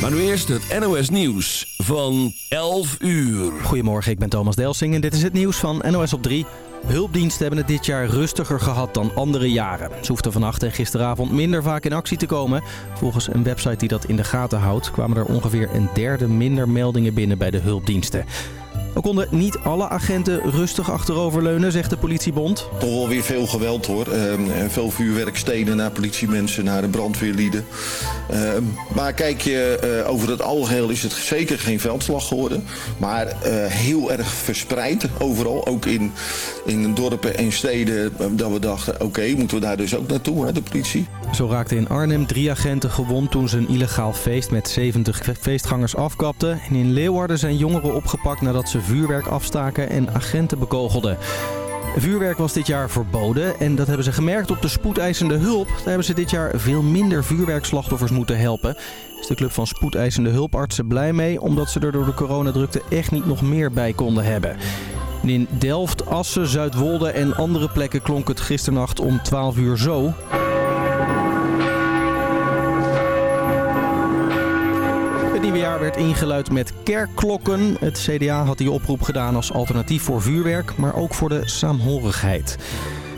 Maar nu eerst het NOS Nieuws van 11 uur. Goedemorgen, ik ben Thomas Delsing en dit is het nieuws van NOS op 3. Hulpdiensten hebben het dit jaar rustiger gehad dan andere jaren. Ze hoefden vannacht en gisteravond minder vaak in actie te komen. Volgens een website die dat in de gaten houdt... kwamen er ongeveer een derde minder meldingen binnen bij de hulpdiensten. We konden niet alle agenten rustig achteroverleunen, zegt de politiebond. Toch wel weer veel geweld hoor. Ehm, veel vuurwerkstenen naar politiemensen, naar de brandweerlieden. Ehm, maar kijk je, uh, over het algeheel is het zeker geen veldslag geworden. Maar uh, heel erg verspreid overal. Ook in, in dorpen en steden uh, dat we dachten, oké, okay, moeten we daar dus ook naartoe, hè, de politie. Zo raakten in Arnhem drie agenten gewond toen ze een illegaal feest met 70 feestgangers afkapten. En in Leeuwarden zijn jongeren opgepakt nadat ze vuurwerk afstaken en agenten bekogelden. Vuurwerk was dit jaar verboden en dat hebben ze gemerkt op de spoedeisende hulp. Daar hebben ze dit jaar veel minder vuurwerkslachtoffers moeten helpen. Is de club van spoedeisende hulpartsen blij mee, omdat ze er door de coronadrukte echt niet nog meer bij konden hebben. En in Delft, Assen, Zuidwolde en andere plekken klonk het gisternacht om 12 uur zo. Nieuwe jaar werd ingeluid met kerkklokken. Het CDA had die oproep gedaan als alternatief voor vuurwerk, maar ook voor de saamhorigheid.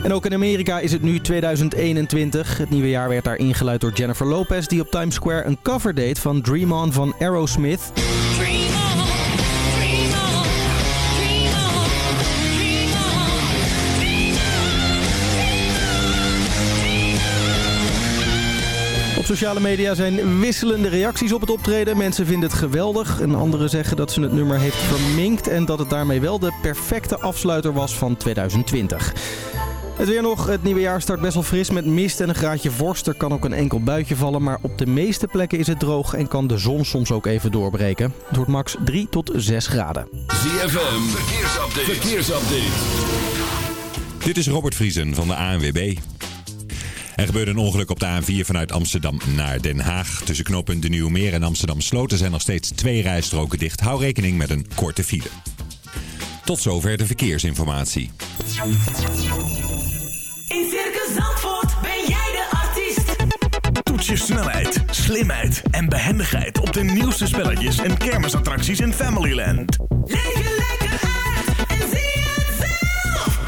En ook in Amerika is het nu 2021. Het nieuwe jaar werd daar ingeluid door Jennifer Lopez... die op Times Square een cover deed van Dream On van Aerosmith. Sociale media zijn wisselende reacties op het optreden. Mensen vinden het geweldig en anderen zeggen dat ze het nummer heeft verminkt... en dat het daarmee wel de perfecte afsluiter was van 2020. Het weer nog. Het nieuwe jaar start best wel fris met mist en een graadje vorst. Er kan ook een enkel buitje vallen, maar op de meeste plekken is het droog en kan de zon soms ook even doorbreken. Het wordt max 3 tot 6 graden. ZFM, verkeersupdate. verkeersupdate. Dit is Robert Vriesen van de ANWB. Er gebeurde een ongeluk op de A4 vanuit Amsterdam naar Den Haag. Tussen knooppunt De Nieuwe Meer en Amsterdam Sloten zijn nog steeds twee rijstroken dicht. Hou rekening met een korte file. Tot zover de verkeersinformatie. In Circus Zandvoort ben jij de artiest. Toets je snelheid, slimheid en behendigheid op de nieuwste spelletjes en kermisattracties in Familyland. Leef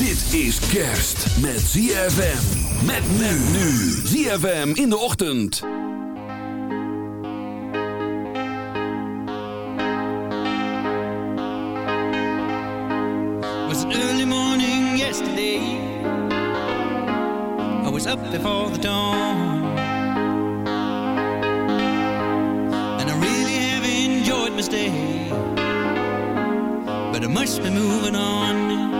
Dit is kerst met ZFM. Met men nu. ZFM in de ochtend. was an early morning yesterday. I was up before the dawn. And I really have enjoyed my stay. But I must be moving on.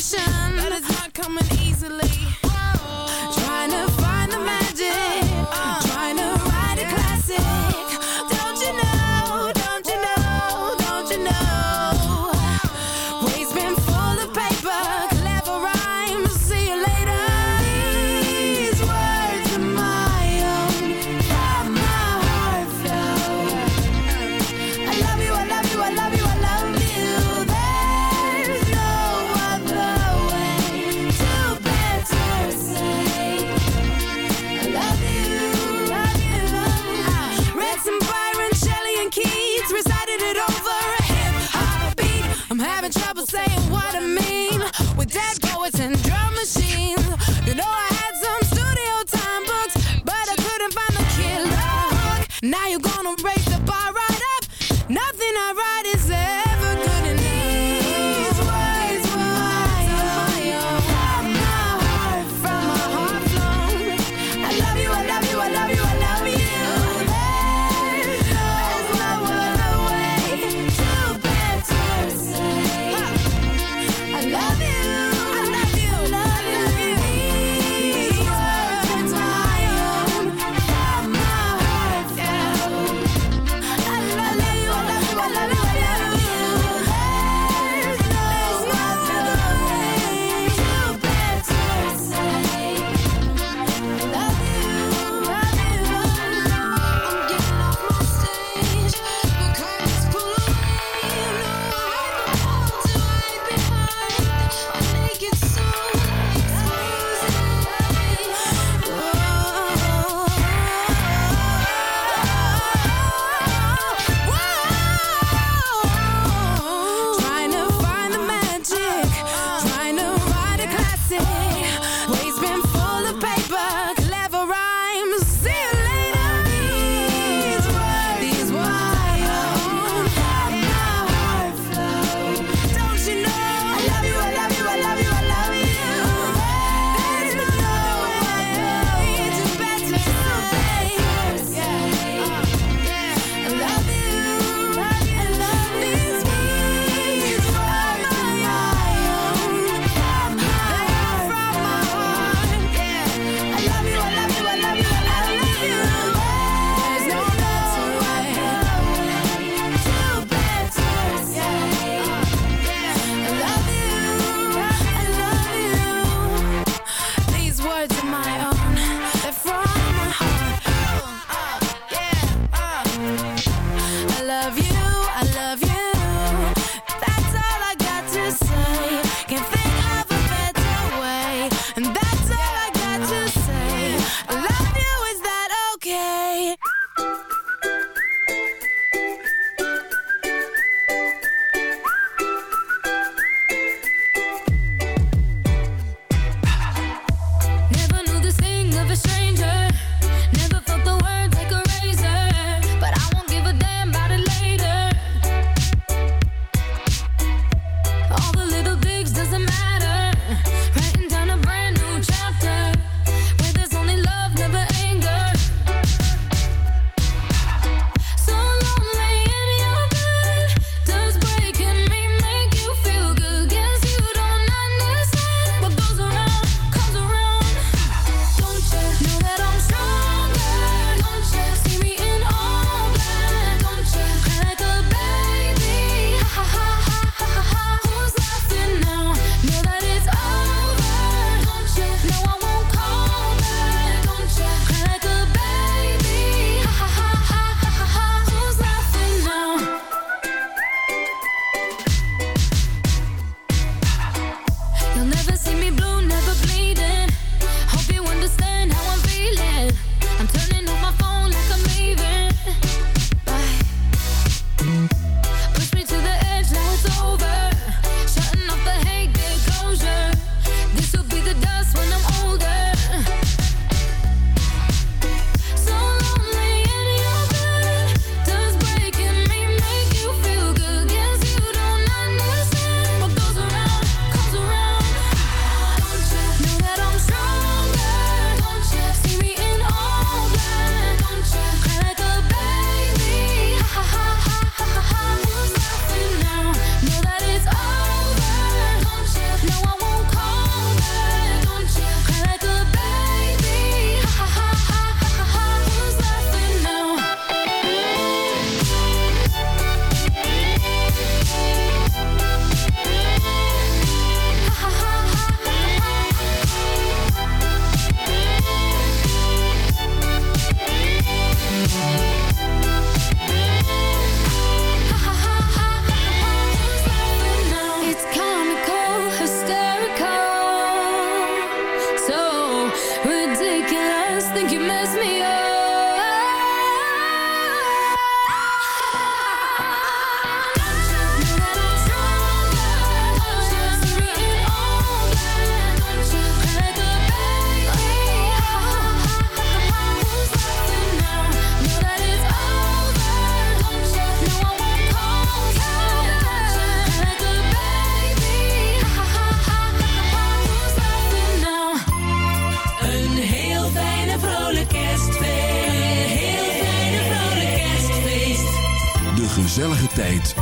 station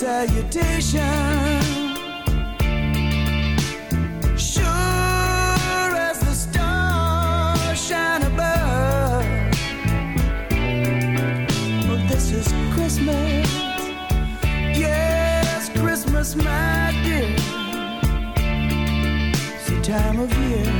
Send salutations. Sure as the stars shine above. Well, this is Christmas. Yes, Christmas, my dear. It's the time of year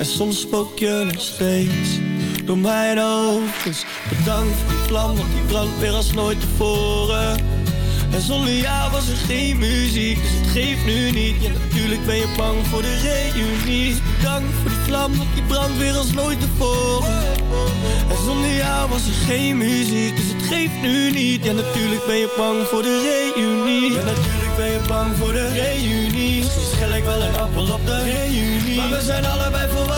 En soms spook je nog steeds Door mijn hoofd bedankt voor die vlam, want die brandt weer als nooit tevoren en zonder jou was er geen muziek, dus het geeft nu niet. Ja, natuurlijk ben je bang voor de reunie. Bedankt voor die vlam, want die brandt weer als nooit tevoren. En zonder jou was er geen muziek, dus het geeft nu niet. Ja, natuurlijk ben je bang voor de reunie. Ja, natuurlijk ben je bang voor de reunie. Misschien schel ik wel een appel op de reunie. Maar we zijn allebei op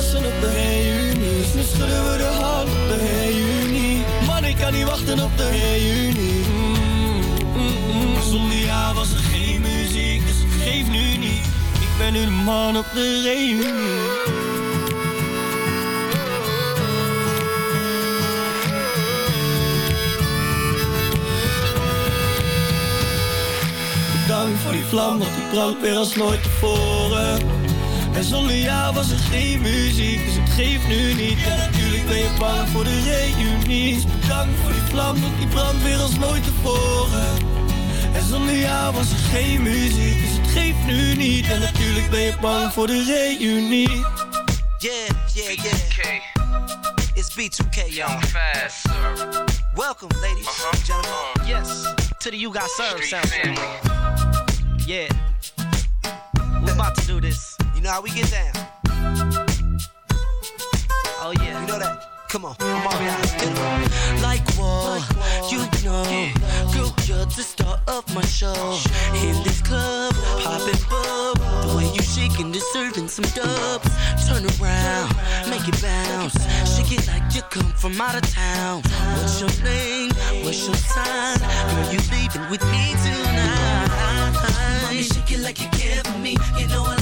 de reunie. Nu we de hand op de reunie. Man, ik kan niet wachten op de reunie. Mm, mm, mm. Zonder jou was er geen muziek, dus het nu niet. Ik ben nu de man op de reunie. Bedankt voor die vlam, want die brandt weer als nooit tevoren. En zonder jou was er geen muziek, dus het geeft nu niet. En natuurlijk ben je bang voor de reunies. Bedankt voor die vlam, want die brandt weer als nooit tevoren. En zonder jou was er geen muziek, dus het geeft nu niet. En natuurlijk ben je bang voor de reunie. Yeah, yeah, yeah. It's B2K, y'all. Fast, sir. Welcome, ladies Uh-huh. and gentlemen. Uh. Yes, to the You Got Served sound. Yeah. We're about to do this. You know how we get down. Oh, yeah. You know that. Come on, I'm all 'em. Like what? You know, girl, you're the star of my show. In this club, popping bub. The way you shaking, deserving some dubs. Turn around, make it bounce. Shake it like you come from out of town. What's your name? What's your sign? Girl, you leaving with me tonight. Mommy, shake it like you care for me. You know I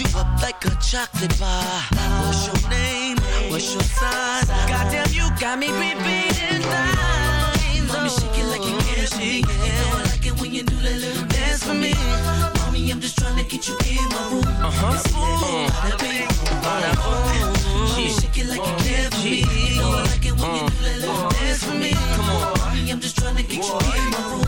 you up like a chocolate bar. What's your name? What's your sign? Goddamn, you got me repeating lines. Let me shake it like you for me. You know I like it when you do that little dance for me. Mommy, I'm just trying to get you in my room. And see that big bada bing, bada shake it like you care for me. You know I like it when you do that little dance for me. Come on, mommy, I'm just trying to get you in my room.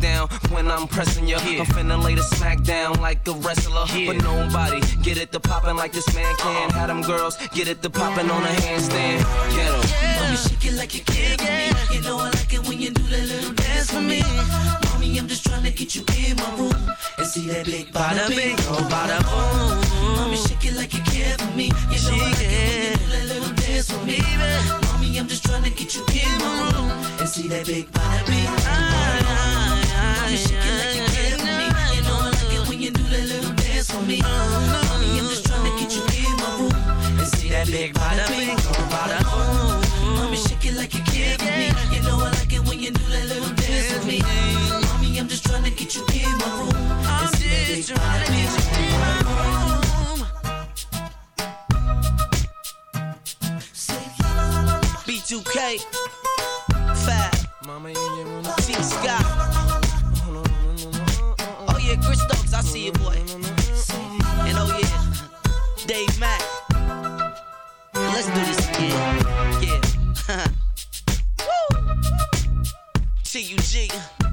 down when I'm pressing you. I'm finna lay the smack down like a wrestler. But nobody get it to poppin' like this man can. Had them girls get it to poppin' on a handstand. Get 'em. Mommy, shake it like you care for me. You know I like it when you do that little dance for me. Mommy, I'm just trying to get you in my room and see that big bada bing, oh bada boom. Mommy, shake it like you care for me. You know I like it when you do that little dance for me. Mommy, I'm just trying to get you in my room and see that big bada bing, ah, oh bada boom. For me. Mommy, I'm just trying to get you in my room and see that big bada bing, oh bada. Mommy, shake it like you care for me. You know I like it when you do that little dance with me. Mommy, I'm just trying to get you in my room and see that big bada bing, oh bada boom. B2K, Fab, T Scott. Oh yeah, Chris Stokes, I see you, boy. Dave Mack. Let's do this again. Yeah. T-U-G.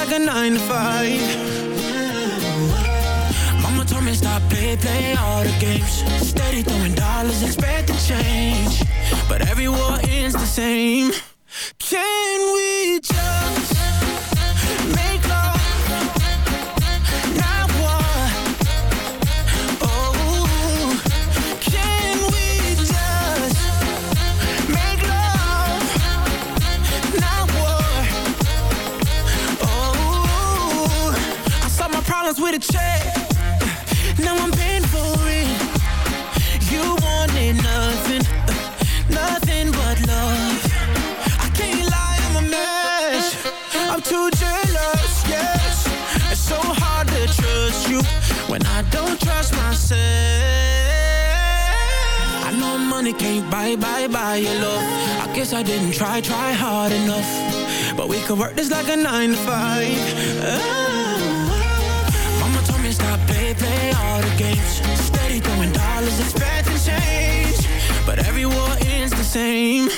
like a nine with a check. Now I'm paying for it. You wanted nothing, nothing but love. I can't lie, I'm a mess. I'm too jealous, yes. It's so hard to trust you when I don't trust myself. I know money can't buy, buy, buy your love. I guess I didn't try, try hard enough. But we could work this like a nine to five. Oh. all the Steady throwing dollars, expecting change. But every war ends the same.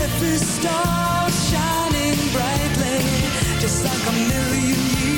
Every star shining brightly, just like a million years.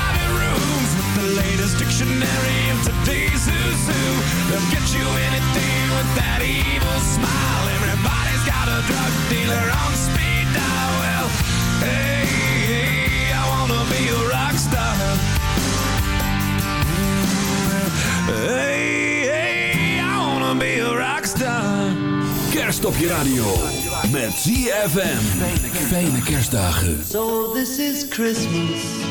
the latest dictionary of today's who's who. They'll get you anything with that evil smile. Everybody's got a drug dealer on speed dial. Well, hey, hey I wanna be a rock star. Hey, hey, I wanna be a rock star. Kerst op je radio met ZFM. Fijne kerstdagen. So this is Christmas.